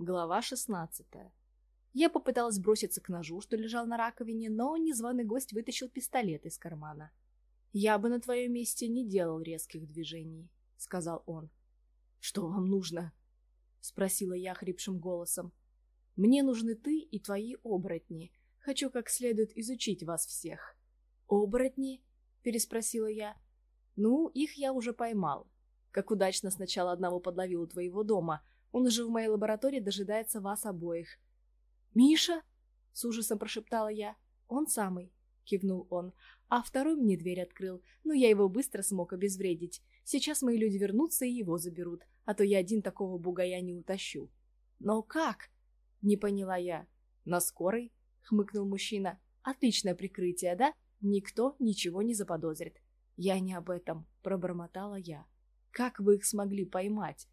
Глава 16. Я попыталась броситься к ножу, что лежал на раковине, но незваный гость вытащил пистолет из кармана. «Я бы на твоем месте не делал резких движений», — сказал он. «Что вам нужно?» — спросила я хрипшим голосом. «Мне нужны ты и твои оборотни. Хочу как следует изучить вас всех». «Оборотни?» — переспросила я. «Ну, их я уже поймал. Как удачно сначала одного подловил у твоего дома — он уже в моей лаборатории дожидается вас обоих». «Миша?» — с ужасом прошептала я. «Он самый», — кивнул он. «А второй мне дверь открыл, но я его быстро смог обезвредить. Сейчас мои люди вернутся и его заберут, а то я один такого бугая не утащу». «Но как?» — не поняла я. «На скорой?» — хмыкнул мужчина. «Отличное прикрытие, да? Никто ничего не заподозрит». «Я не об этом», — пробормотала я. «Как вы их смогли поймать?»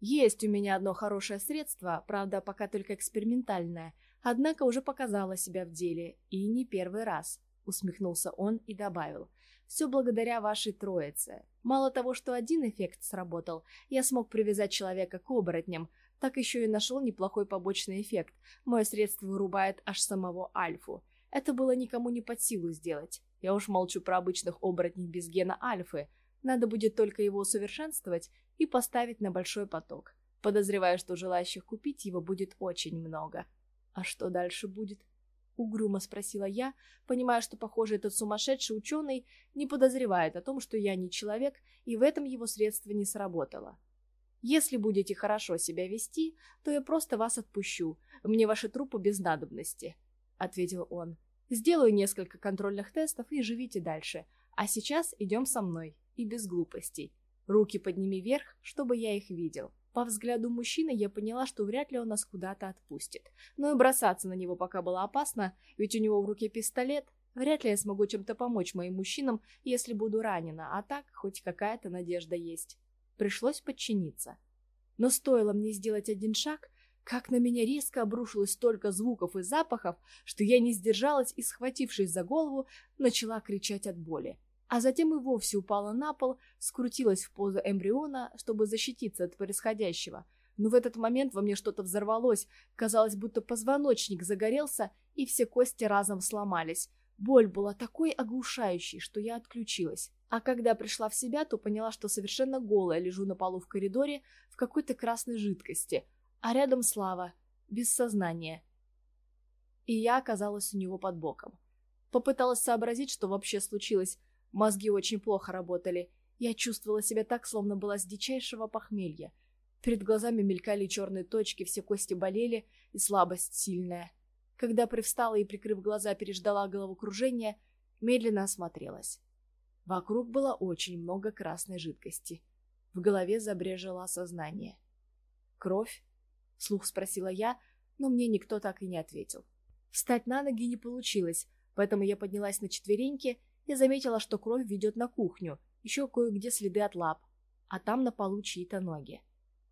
Есть у меня одно хорошее средство, правда, пока только экспериментальное, однако уже показало себя в деле, и не первый раз», — усмехнулся он и добавил. «Все благодаря вашей троице. Мало того, что один эффект сработал, я смог привязать человека к оборотням, так еще и нашел неплохой побочный эффект. Мое средство вырубает аж самого Альфу. Это было никому не под силу сделать. Я уж молчу про обычных оборотней без гена Альфы. Надо будет только его усовершенствовать и поставить на большой поток. Подозреваю, что желающих купить его будет очень много. А что дальше будет? Угрюмо спросила я, понимая, что, похоже, этот сумасшедший ученый не подозревает о том, что я не человек, и в этом его средство не сработало. Если будете хорошо себя вести, то я просто вас отпущу. Мне ваши трупы без надобности, — ответил он. Сделаю несколько контрольных тестов и живите дальше. А сейчас идем со мной, и без глупостей. Руки подними вверх, чтобы я их видел. По взгляду мужчины я поняла, что вряд ли он нас куда-то отпустит. Но и бросаться на него пока было опасно, ведь у него в руке пистолет. Вряд ли я смогу чем-то помочь моим мужчинам, если буду ранена, а так хоть какая-то надежда есть. Пришлось подчиниться. Но стоило мне сделать один шаг, как на меня резко обрушилось столько звуков и запахов, что я не сдержалась и, схватившись за голову, начала кричать от боли а затем и вовсе упала на пол, скрутилась в позу эмбриона, чтобы защититься от происходящего. Но в этот момент во мне что-то взорвалось, казалось, будто позвоночник загорелся, и все кости разом сломались. Боль была такой оглушающей, что я отключилась. А когда пришла в себя, то поняла, что совершенно голая лежу на полу в коридоре в какой-то красной жидкости, а рядом Слава, без сознания. И я оказалась у него под боком. Попыталась сообразить, что вообще случилось, Мозги очень плохо работали. Я чувствовала себя так, словно была с дичайшего похмелья. Перед глазами мелькали черные точки, все кости болели и слабость сильная. Когда привстала и, прикрыв глаза, переждала головокружение, медленно осмотрелась. Вокруг было очень много красной жидкости. В голове забрежило сознание. «Кровь?» — слух спросила я, но мне никто так и не ответил. Встать на ноги не получилось, поэтому я поднялась на четвереньки я заметила, что кровь ведет на кухню, еще кое-где следы от лап, а там на полу чьи-то ноги.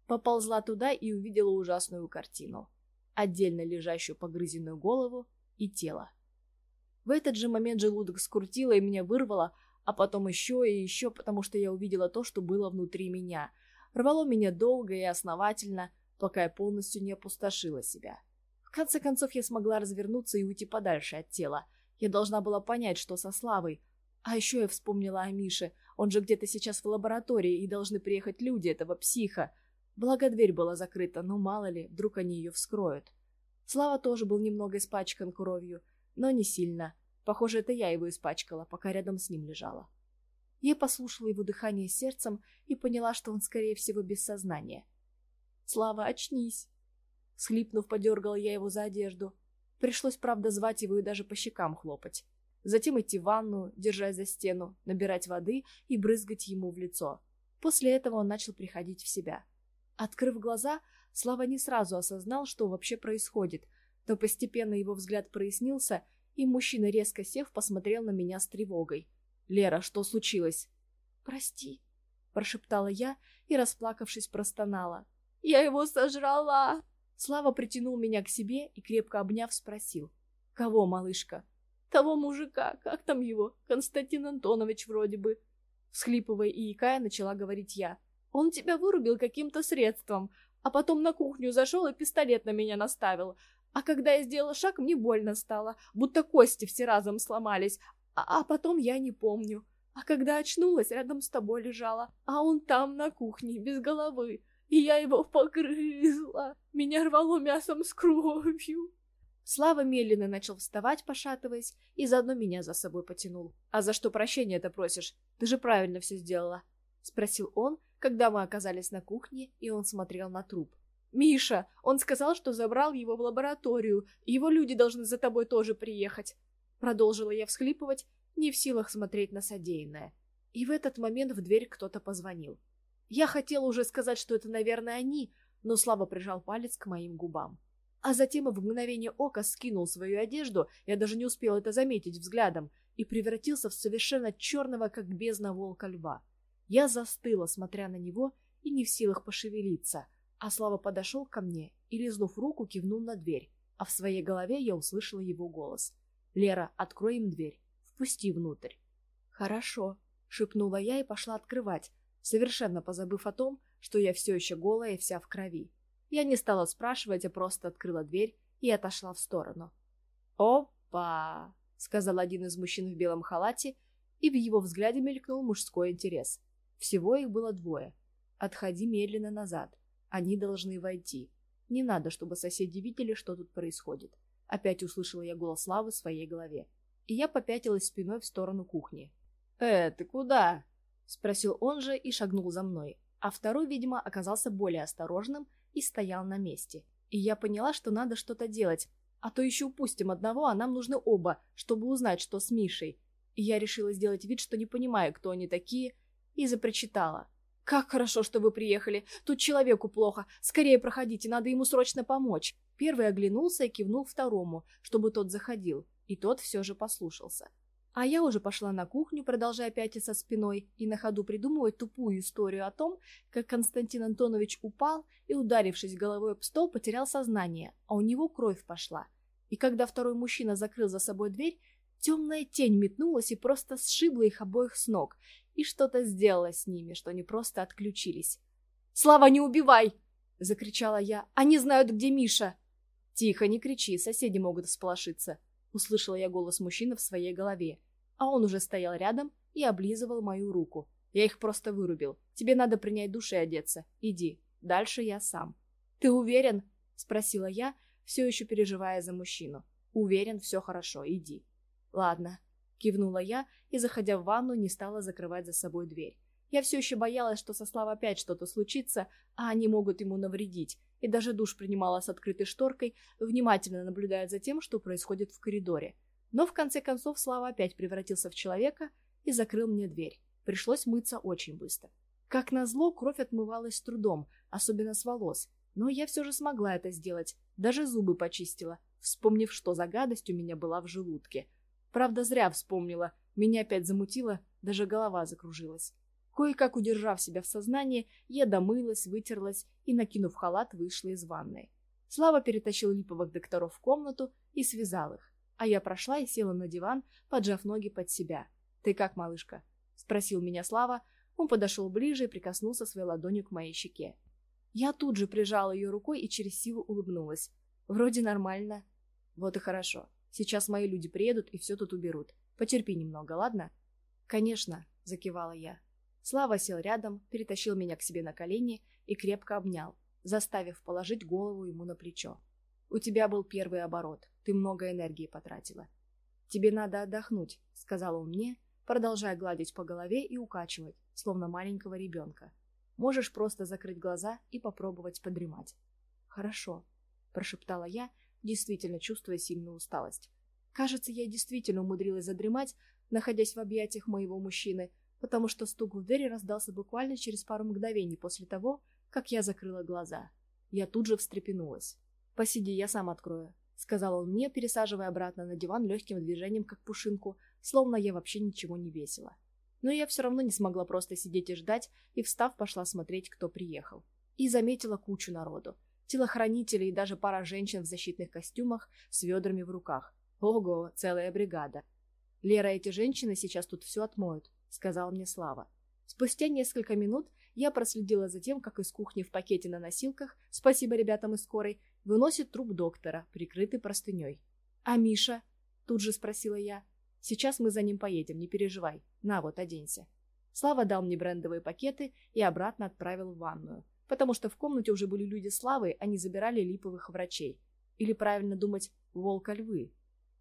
Поползла туда и увидела ужасную картину. Отдельно лежащую погрызенную голову и тело. В этот же момент желудок скрутило и меня вырвало, а потом еще и еще, потому что я увидела то, что было внутри меня. Рвало меня долго и основательно, пока я полностью не опустошила себя. В конце концов я смогла развернуться и уйти подальше от тела, я должна была понять, что со Славой. А еще я вспомнила о Мише. Он же где-то сейчас в лаборатории, и должны приехать люди этого психа. Благо дверь была закрыта, но мало ли, вдруг они ее вскроют. Слава тоже был немного испачкан кровью, но не сильно. Похоже, это я его испачкала, пока рядом с ним лежала. Я послушала его дыхание сердцем и поняла, что он, скорее всего, без сознания. «Слава, очнись!» Схлипнув, подергала я его за одежду. Пришлось, правда, звать его и даже по щекам хлопать. Затем идти в ванну, держась за стену, набирать воды и брызгать ему в лицо. После этого он начал приходить в себя. Открыв глаза, Слава не сразу осознал, что вообще происходит, но постепенно его взгляд прояснился, и мужчина, резко сев, посмотрел на меня с тревогой. «Лера, что случилось?» «Прости», — прошептала я и, расплакавшись, простонала. «Я его сожрала!» Слава притянул меня к себе и, крепко обняв, спросил. «Кого, малышка?» «Того мужика, как там его? Константин Антонович вроде бы». Всхлипывая и икая, начала говорить я. «Он тебя вырубил каким-то средством. а потом на кухню зашел и пистолет на меня наставил. А когда я сделала шаг, мне больно стало, будто кости все разом сломались, а, а потом я не помню. А когда очнулась, рядом с тобой лежала, а он там на кухне, без головы, и я его погрызла. Меня рвало мясом с кровью. Слава медленно начал вставать, пошатываясь, и заодно меня за собой потянул. «А за что прощения это просишь? Ты же правильно все сделала», — спросил он, когда мы оказались на кухне, и он смотрел на труп. «Миша! Он сказал, что забрал его в лабораторию. Его люди должны за тобой тоже приехать». Продолжила я всхлипывать, не в силах смотреть на содеянное. И в этот момент в дверь кто-то позвонил. Я хотела уже сказать, что это, наверное, они, но Слава прижал палец к моим губам а затем в мгновение ока скинул свою одежду, я даже не успел это заметить взглядом, и превратился в совершенно черного, как бездна волка льва. Я застыла, смотря на него, и не в силах пошевелиться, а Слава подошел ко мне и, лизнув руку, кивнул на дверь, а в своей голове я услышала его голос. «Лера, открой им дверь, впусти внутрь». «Хорошо», — шепнула я и пошла открывать, совершенно позабыв о том, что я все еще голая и вся в крови. Я не стала спрашивать, а просто открыла дверь и отошла в сторону. «Опа!» — сказал один из мужчин в белом халате, и в его взгляде мелькнул мужской интерес. Всего их было двое. «Отходи медленно назад. Они должны войти. Не надо, чтобы соседи видели, что тут происходит». Опять услышала я голос Славы в своей голове. И я попятилась спиной в сторону кухни. «Э, ты куда?» — спросил он же и шагнул за мной. А второй, видимо, оказался более осторожным и стоял на месте. И я поняла, что надо что-то делать, а то еще упустим одного, а нам нужны оба, чтобы узнать, что с Мишей. И я решила сделать вид, что не понимаю, кто они такие, и запрочитала. «Как хорошо, что вы приехали. Тут человеку плохо. Скорее проходите, надо ему срочно помочь». Первый оглянулся и кивнул второму, чтобы тот заходил, и тот все же послушался. А я уже пошла на кухню, продолжая пятиться спиной и на ходу придумывать тупую историю о том, как Константин Антонович упал и, ударившись головой об стол, потерял сознание, а у него кровь пошла. И когда второй мужчина закрыл за собой дверь, темная тень метнулась и просто сшибла их обоих с ног, и что-то сделала с ними, что они просто отключились. «Слава, не убивай!» — закричала я. «Они знают, где Миша!» «Тихо, не кричи, соседи могут всполошиться!» Услышала я голос мужчины в своей голове, а он уже стоял рядом и облизывал мою руку. Я их просто вырубил. Тебе надо принять душ и одеться. Иди. Дальше я сам. Ты уверен? Спросила я, все еще переживая за мужчину. Уверен, все хорошо. Иди. Ладно. Кивнула я и, заходя в ванну, не стала закрывать за собой дверь. Я все еще боялась, что со Славой опять что-то случится, а они могут ему навредить, и даже душ принимала с открытой шторкой, внимательно наблюдая за тем, что происходит в коридоре. Но в конце концов Слава опять превратился в человека и закрыл мне дверь. Пришлось мыться очень быстро. Как назло, кровь отмывалась с трудом, особенно с волос. Но я все же смогла это сделать, даже зубы почистила, вспомнив, что за гадость у меня была в желудке. Правда, зря вспомнила, меня опять замутило, даже голова закружилась. Кое-как удержав себя в сознании, я домылась, вытерлась и, накинув халат, вышла из ванной. Слава перетащил липовых докторов в комнату и связал их, а я прошла и села на диван, поджав ноги под себя. «Ты как, малышка?» — спросил меня Слава. Он подошел ближе и прикоснулся своей ладонью к моей щеке. Я тут же прижала ее рукой и через силу улыбнулась. «Вроде нормально». «Вот и хорошо. Сейчас мои люди приедут и все тут уберут. Потерпи немного, ладно?» «Конечно», — закивала я. Слава сел рядом, перетащил меня к себе на колени и крепко обнял, заставив положить голову ему на плечо. «У тебя был первый оборот, ты много энергии потратила. Тебе надо отдохнуть», — сказал он мне, продолжая гладить по голове и укачивать, словно маленького ребенка. «Можешь просто закрыть глаза и попробовать подремать». «Хорошо», — прошептала я, действительно чувствуя сильную усталость. Кажется, я действительно умудрилась задремать, находясь в объятиях моего мужчины, потому что стук в двери раздался буквально через пару мгновений после того, как я закрыла глаза. Я тут же встрепенулась. «Посиди, я сам открою», — сказал он мне, пересаживая обратно на диван легким движением, как пушинку, словно я вообще ничего не весила. Но я все равно не смогла просто сидеть и ждать, и, встав, пошла смотреть, кто приехал. И заметила кучу народу. Телохранители и даже пара женщин в защитных костюмах с ведрами в руках. Ого, целая бригада. Лера, эти женщины сейчас тут все отмоют сказал мне Слава. Спустя несколько минут я проследила за тем, как из кухни в пакете на носилках, спасибо ребятам из скорой, выносит труп доктора, прикрытый простыней. «А Миша?» – тут же спросила я. «Сейчас мы за ним поедем, не переживай. На вот, оденься». Слава дал мне брендовые пакеты и обратно отправил в ванную, потому что в комнате уже были люди Славы, они забирали липовых врачей. Или правильно думать, волка-львы.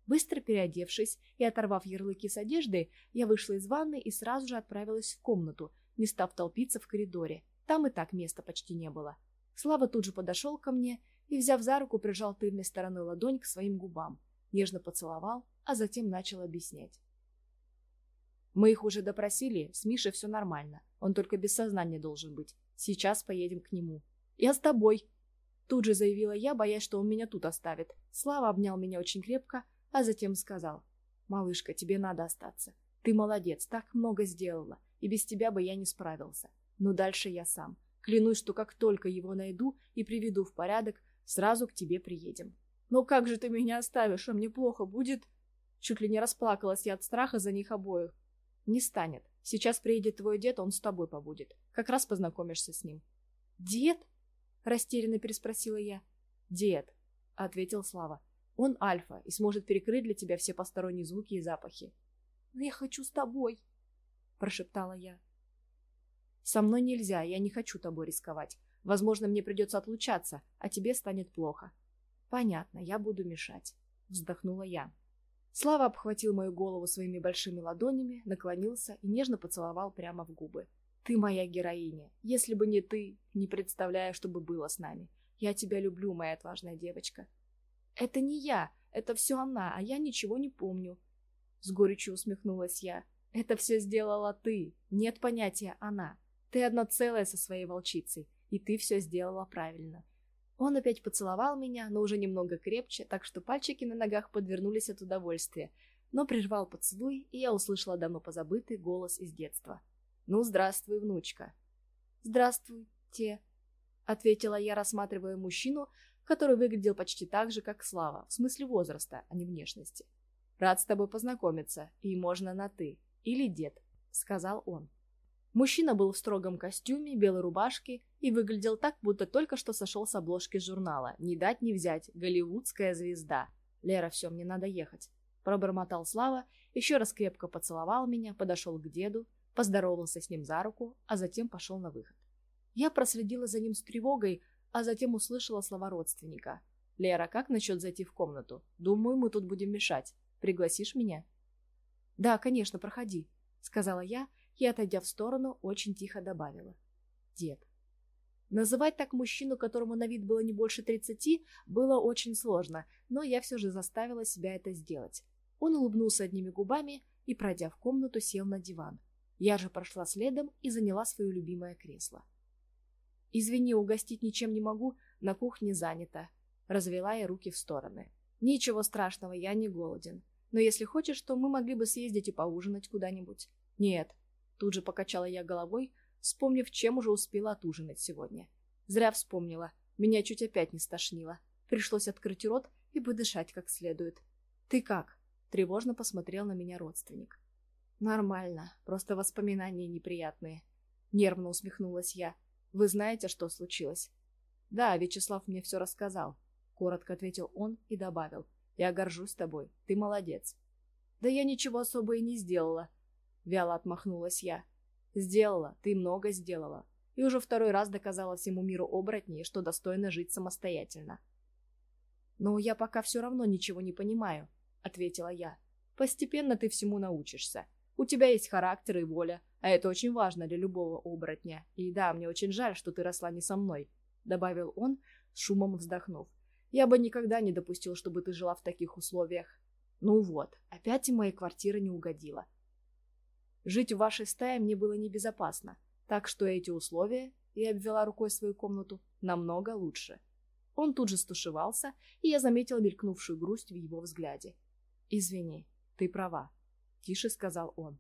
Быстро переодевшись и оторвав ярлыки с одежды, я вышла из ванны и сразу же отправилась в комнату, не став толпиться в коридоре. Там и так места почти не было. Слава тут же подошел ко мне и, взяв за руку, прижал тыльной стороной ладонь к своим губам, нежно поцеловал, а затем начал объяснять. «Мы их уже допросили, с Мишей все нормально, он только без сознания должен быть. Сейчас поедем к нему». «Я с тобой!» Тут же заявила я, боясь, что он меня тут оставит. Слава обнял меня очень крепко, а затем сказал. «Малышка, тебе надо остаться. Ты молодец, так много сделала, и без тебя бы я не справился. Но дальше я сам. Клянусь, что как только его найду и приведу в порядок, сразу к тебе приедем». «Но как же ты меня оставишь, а мне плохо будет?» Чуть ли не расплакалась я от страха за них обоих. «Не станет. Сейчас приедет твой дед, он с тобой побудет. Как раз познакомишься с ним». «Дед?» Растерянно переспросила я. «Дед», — ответил Слава. «Он альфа и сможет перекрыть для тебя все посторонние звуки и запахи». «Но я хочу с тобой», — прошептала я. «Со мной нельзя, я не хочу тобой рисковать. Возможно, мне придется отлучаться, а тебе станет плохо». «Понятно, я буду мешать», — вздохнула я. Слава обхватил мою голову своими большими ладонями, наклонился и нежно поцеловал прямо в губы. Ты моя героиня. Если бы не ты, не представляю, что бы было с нами. Я тебя люблю, моя отважная девочка. Это не я, это все она, а я ничего не помню. С горечью усмехнулась я. Это все сделала ты. Нет понятия она. Ты одно целое со своей волчицей, и ты все сделала правильно. Он опять поцеловал меня, но уже немного крепче, так что пальчики на ногах подвернулись от удовольствия, но прервал поцелуй, и я услышала давно позабытый голос из детства. «Ну, здравствуй, внучка». «Здравствуйте», — ответила я, рассматривая мужчину, который выглядел почти так же, как Слава, в смысле возраста, а не внешности. «Рад с тобой познакомиться, и можно на «ты» или «дед», — сказал он. Мужчина был в строгом костюме, белой рубашке и выглядел так, будто только что сошел с обложки журнала «Не дать не взять. Голливудская звезда». «Лера, все, мне надо ехать», — пробормотал Слава, еще раз крепко поцеловал меня, подошел к деду, поздоровался с ним за руку, а затем пошел на выход. Я проследила за ним с тревогой, а затем услышала слова родственника. «Лера, как насчет зайти в комнату? Думаю, мы тут будем мешать. Пригласишь меня?» «Да, конечно, проходи», — сказала я и, отойдя в сторону, очень тихо добавила. «Дед». Называть так мужчину, которому на вид было не больше тридцати, было очень сложно, но я все же заставила себя это сделать. Он улыбнулся одними губами и, пройдя в комнату, сел на диван. Я же прошла следом и заняла свое любимое кресло. «Извини, угостить ничем не могу, на кухне занято», — развела я руки в стороны. «Ничего страшного, я не голоден. Но если хочешь, то мы могли бы съездить и поужинать куда-нибудь». «Нет», — тут же покачала я головой, вспомнив, чем уже успела отужинать сегодня. Зря вспомнила, меня чуть опять не стошнило. Пришлось открыть рот и подышать как следует. «Ты как?» — тревожно посмотрел на меня родственник. «Нормально, просто воспоминания неприятные». Нервно усмехнулась я. «Вы знаете, что случилось?» «Да, Вячеслав мне все рассказал», — коротко ответил он и добавил. «Я горжусь тобой, ты молодец». «Да я ничего особо и не сделала», — вяло отмахнулась я. «Сделала, ты много сделала, и уже второй раз доказала всему миру оборотней, что достойно жить самостоятельно». «Но я пока все равно ничего не понимаю», — ответила я. «Постепенно ты всему научишься. У тебя есть характер и воля, а это очень важно для любого оборотня. И да, мне очень жаль, что ты росла не со мной», — добавил он, с шумом вздохнув. «Я бы никогда не допустил, чтобы ты жила в таких условиях. Ну вот, опять и моя квартира не угодила. Жить в вашей стае мне было небезопасно, так что эти условия, я обвела рукой свою комнату, намного лучше». Он тут же стушевался, и я заметила мелькнувшую грусть в его взгляде. «Извини, ты права», — тише сказал он.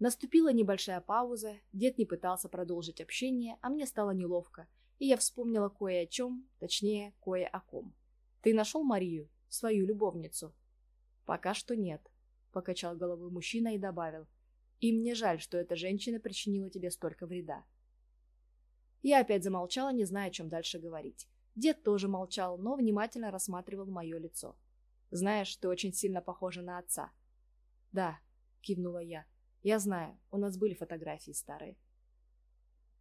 Наступила небольшая пауза, дед не пытался продолжить общение, а мне стало неловко, и я вспомнила кое о чем, точнее, кое о ком. «Ты нашел Марию, свою любовницу?» «Пока что нет», — покачал головой мужчина и добавил. «И мне жаль, что эта женщина причинила тебе столько вреда». Я опять замолчала, не зная, о чем дальше говорить. Дед тоже молчал, но внимательно рассматривал мое лицо. «Знаешь, ты очень сильно похожа на отца». «Да», — кивнула я. «Я знаю, у нас были фотографии старые».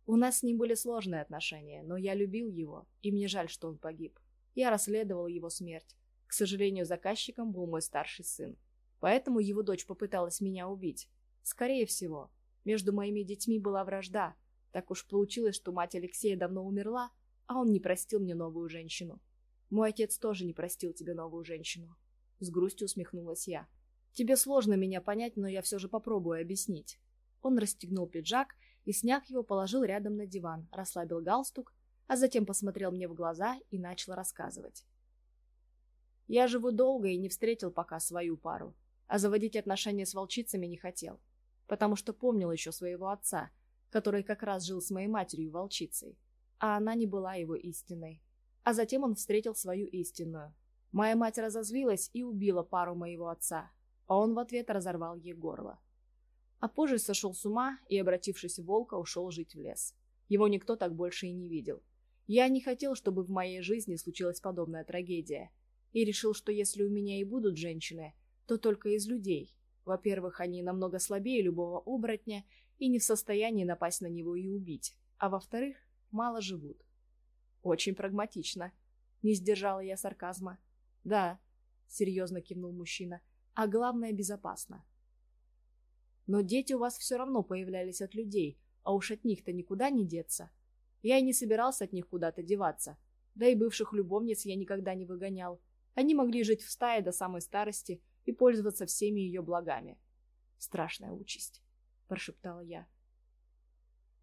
У нас с ним были сложные отношения, но я любил его, и мне жаль, что он погиб. Я расследовал его смерть. К сожалению, заказчиком был мой старший сын. Поэтому его дочь попыталась меня убить. Скорее всего, между моими детьми была вражда. Так уж получилось, что мать Алексея давно умерла, а он не простил мне новую женщину. Мой отец тоже не простил тебе новую женщину. С грустью усмехнулась я. Тебе сложно меня понять, но я все же попробую объяснить. Он расстегнул пиджак и, сняв его, положил рядом на диван, расслабил галстук, а затем посмотрел мне в глаза и начал рассказывать. Я живу долго и не встретил пока свою пару, а заводить отношения с волчицами не хотел, потому что помнил еще своего отца, который как раз жил с моей матерью-волчицей а она не была его истиной. А затем он встретил свою истинную. Моя мать разозлилась и убила пару моего отца, а он в ответ разорвал ей горло. А позже сошел с ума и, обратившись в волка, ушел жить в лес. Его никто так больше и не видел. Я не хотел, чтобы в моей жизни случилась подобная трагедия. И решил, что если у меня и будут женщины, то только из людей. Во-первых, они намного слабее любого оборотня и не в состоянии напасть на него и убить. А во-вторых, мало живут. Очень прагматично. Не сдержала я сарказма. Да, серьезно кивнул мужчина. А главное, безопасно. Но дети у вас все равно появлялись от людей, а уж от них-то никуда не деться. Я и не собирался от них куда-то деваться. Да и бывших любовниц я никогда не выгонял. Они могли жить в стае до самой старости и пользоваться всеми ее благами. Страшная участь, прошептала я.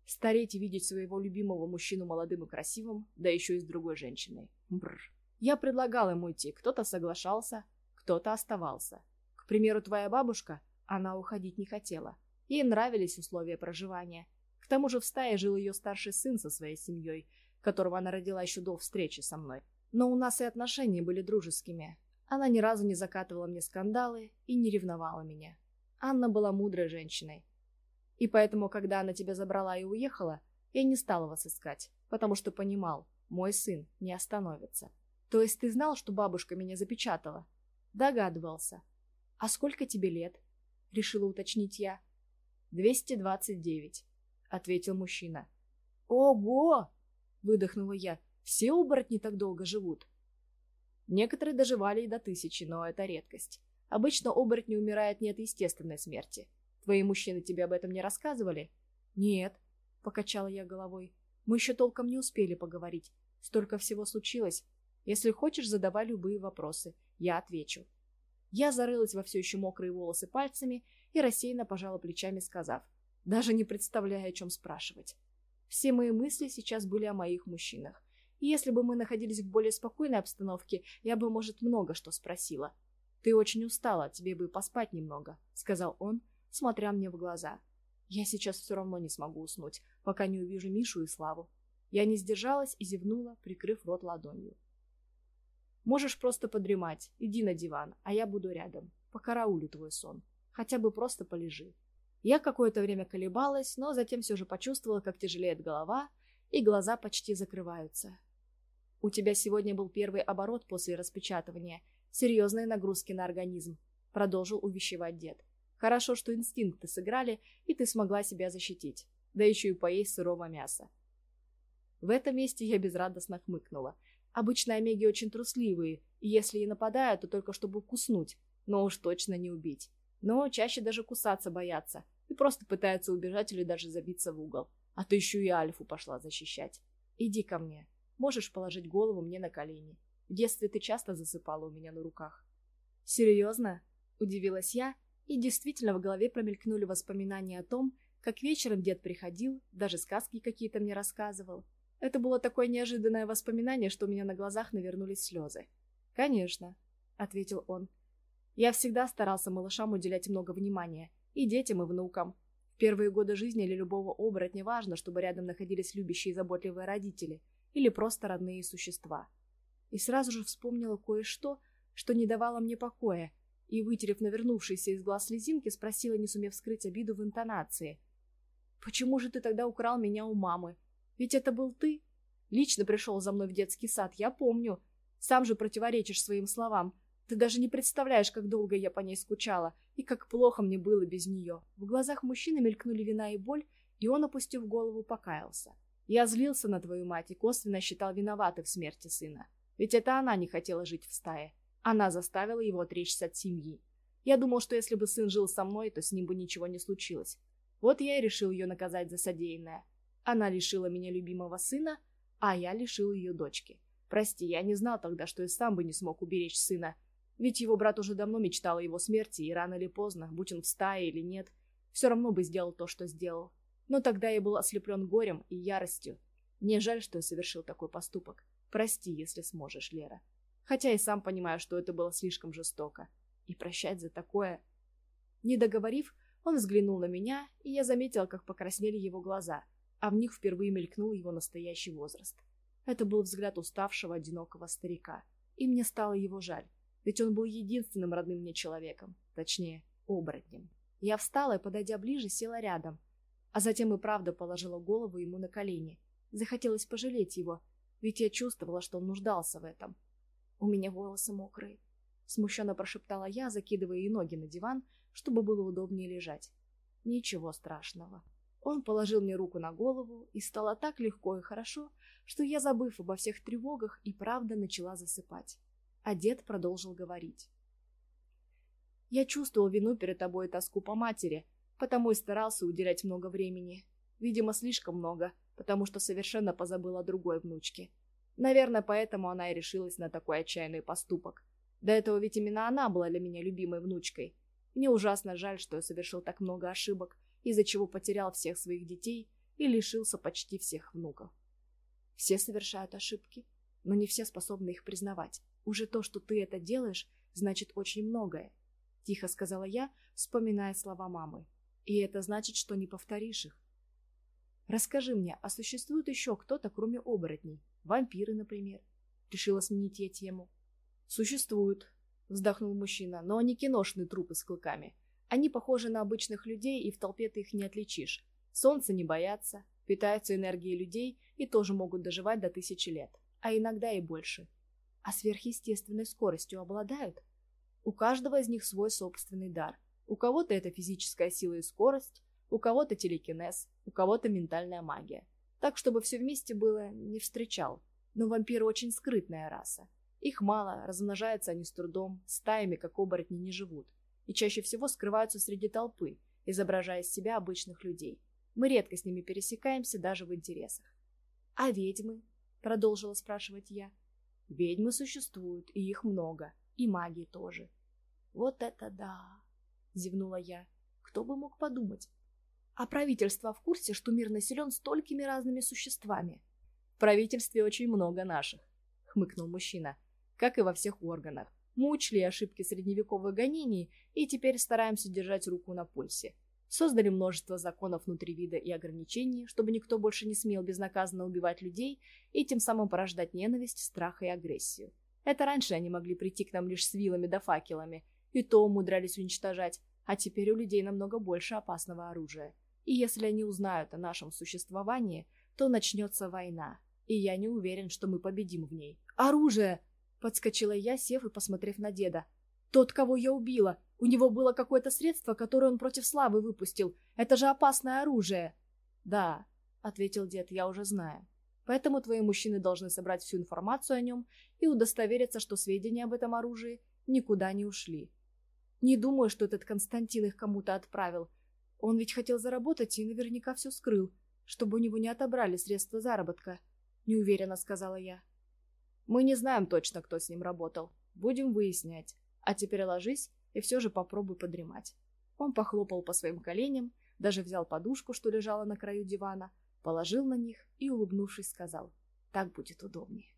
Стареть и видеть своего любимого мужчину молодым и красивым, да еще и с другой женщиной. Бррр. Я предлагал ему идти, кто-то соглашался, кто-то оставался. Примеру, твоя бабушка, она уходить не хотела. Ей нравились условия проживания. К тому же в стае жил ее старший сын со своей семьей, которого она родила еще до встречи со мной. Но у нас и отношения были дружескими. Она ни разу не закатывала мне скандалы и не ревновала меня. Анна была мудрой женщиной, и поэтому, когда она тебя забрала и уехала, я не стал вас искать, потому что понимал, мой сын не остановится. То есть ты знал, что бабушка меня запечатала? Догадывался. А сколько тебе лет? Решила уточнить я. Двести двадцать девять, ответил мужчина. Ого! Выдохнула я. Все оборотни так долго живут. Некоторые доживали и до тысячи, но это редкость. Обычно оборотни умирают не от естественной смерти. Твои мужчины тебе об этом не рассказывали? Нет, покачала я головой. Мы еще толком не успели поговорить. Столько всего случилось. Если хочешь, задавай любые вопросы. Я отвечу. Я зарылась во все еще мокрые волосы пальцами и рассеянно пожала плечами, сказав, даже не представляя, о чем спрашивать. Все мои мысли сейчас были о моих мужчинах. И если бы мы находились в более спокойной обстановке, я бы, может, много что спросила. «Ты очень устала, тебе бы поспать немного», — сказал он, смотря мне в глаза. Я сейчас все равно не смогу уснуть, пока не увижу Мишу и Славу. Я не сдержалась и зевнула, прикрыв рот ладонью. Можешь просто подремать, иди на диван, а я буду рядом. Покараулю твой сон. Хотя бы просто полежи. Я какое-то время колебалась, но затем все же почувствовала, как тяжелеет голова, и глаза почти закрываются. У тебя сегодня был первый оборот после распечатывания. Серьезные нагрузки на организм, продолжил увещевать дед. Хорошо, что инстинкты сыграли, и ты смогла себя защитить, да еще и поесть сырого мяса. В этом месте я безрадостно хмыкнула. Обычно омеги очень трусливые, и если и нападают, то только чтобы куснуть, но уж точно не убить. Но чаще даже кусаться боятся и просто пытаются убежать или даже забиться в угол. А то еще и Альфу пошла защищать. Иди ко мне. Можешь положить голову мне на колени. В детстве ты часто засыпала у меня на руках. Серьезно? Удивилась я и действительно в голове промелькнули воспоминания о том, как вечером дед приходил, даже сказки какие-то мне рассказывал. Это было такое неожиданное воспоминание, что у меня на глазах навернулись слезы. «Конечно», — ответил он. «Я всегда старался малышам уделять много внимания, и детям, и внукам. В первые годы жизни для любого оборотня важно, чтобы рядом находились любящие и заботливые родители или просто родные существа. И сразу же вспомнила кое-что, что не давало мне покоя, и, вытерев навернувшиеся из глаз слезинки, спросила, не сумев скрыть обиду в интонации. «Почему же ты тогда украл меня у мамы? Ведь это был ты. Лично пришел за мной в детский сад, я помню. Сам же противоречишь своим словам. Ты даже не представляешь, как долго я по ней скучала, и как плохо мне было без нее. В глазах мужчины мелькнули вина и боль, и он, опустив голову, покаялся. Я злился на твою мать и косвенно считал виноватой в смерти сына. Ведь это она не хотела жить в стае. Она заставила его отречься от семьи. Я думал, что если бы сын жил со мной, то с ним бы ничего не случилось. Вот я и решил ее наказать за содеянное. Она лишила меня любимого сына, а я лишил ее дочки. Прости, я не знал тогда, что и сам бы не смог уберечь сына. Ведь его брат уже давно мечтал о его смерти, и рано или поздно, будь он в стае или нет, все равно бы сделал то, что сделал. Но тогда я был ослеплен горем и яростью. Мне жаль, что я совершил такой поступок. Прости, если сможешь, Лера. Хотя и сам понимаю, что это было слишком жестоко. И прощать за такое... Не договорив, он взглянул на меня, и я заметила, как покраснели его глаза, а в них впервые мелькнул его настоящий возраст. Это был взгляд уставшего, одинокого старика. И мне стало его жаль, ведь он был единственным родным мне человеком, точнее, оборотнем. Я встала и, подойдя ближе, села рядом, а затем и правда положила голову ему на колени. Захотелось пожалеть его, ведь я чувствовала, что он нуждался в этом. У меня волосы мокрые. Смущенно прошептала я, закидывая и ноги на диван, чтобы было удобнее лежать. Ничего страшного. Он положил мне руку на голову, и стало так легко и хорошо, что я, забыв обо всех тревогах, и правда начала засыпать. А дед продолжил говорить. «Я чувствовал вину перед тобой и тоску по матери, потому и старался уделять много времени. Видимо, слишком много, потому что совершенно позабыл о другой внучке. Наверное, поэтому она и решилась на такой отчаянный поступок. До этого ведь именно она была для меня любимой внучкой. Мне ужасно жаль, что я совершил так много ошибок, из-за чего потерял всех своих детей и лишился почти всех внуков. Все совершают ошибки, но не все способны их признавать. Уже то, что ты это делаешь, значит очень многое. Тихо сказала я, вспоминая слова мамы. И это значит, что не повторишь их. Расскажи мне, а существует еще кто-то, кроме оборотней? Вампиры, например. Решила сменить я тему. Существуют, вздохнул мужчина, но они киношные трупы с клыками. Они похожи на обычных людей, и в толпе ты их не отличишь. Солнца не боятся, питаются энергией людей и тоже могут доживать до тысячи лет, а иногда и больше. А сверхъестественной скоростью обладают? У каждого из них свой собственный дар. У кого-то это физическая сила и скорость, у кого-то телекинез, у кого-то ментальная магия. Так, чтобы все вместе было, не встречал. Но вампиры очень скрытная раса. Их мало, размножаются они с трудом, стаями, как оборотни, не живут. И чаще всего скрываются среди толпы, изображая из себя обычных людей. Мы редко с ними пересекаемся даже в интересах. «А ведьмы?» — продолжила спрашивать я. «Ведьмы существуют, и их много, и магии тоже». «Вот это да!» — зевнула я. «Кто бы мог подумать?» А правительство в курсе, что мир населен столькими разными существами? В правительстве очень много наших, хмыкнул мужчина, как и во всех органах. Мы учли ошибки средневековых гонений и теперь стараемся держать руку на пульсе. Создали множество законов внутри вида и ограничений, чтобы никто больше не смел безнаказанно убивать людей и тем самым порождать ненависть, страх и агрессию. Это раньше они могли прийти к нам лишь с вилами да факелами, и то умудрялись уничтожать, а теперь у людей намного больше опасного оружия. И если они узнают о нашем существовании, то начнется война. И я не уверен, что мы победим в ней. «Оружие!» — подскочила я, сев и посмотрев на деда. «Тот, кого я убила! У него было какое-то средство, которое он против славы выпустил. Это же опасное оружие!» «Да», — ответил дед, — «я уже знаю. Поэтому твои мужчины должны собрать всю информацию о нем и удостовериться, что сведения об этом оружии никуда не ушли. Не думаю, что этот Константин их кому-то отправил. Он ведь хотел заработать и наверняка все скрыл, чтобы у него не отобрали средства заработка, неуверенно сказала я. Мы не знаем точно, кто с ним работал. Будем выяснять. А теперь ложись и все же попробуй подремать. Он похлопал по своим коленям, даже взял подушку, что лежала на краю дивана, положил на них и, улыбнувшись, сказал, так будет удобнее.